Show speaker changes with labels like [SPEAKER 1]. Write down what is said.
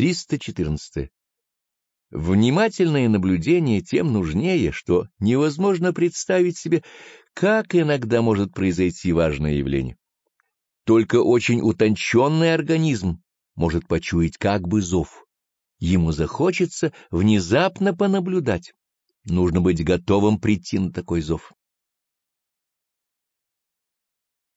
[SPEAKER 1] 314. Внимательное наблюдение тем нужнее, что невозможно представить себе, как иногда может произойти важное явление. Только очень утонченный организм может почуять как бы зов. Ему захочется внезапно понаблюдать. Нужно быть готовым прийти на такой зов.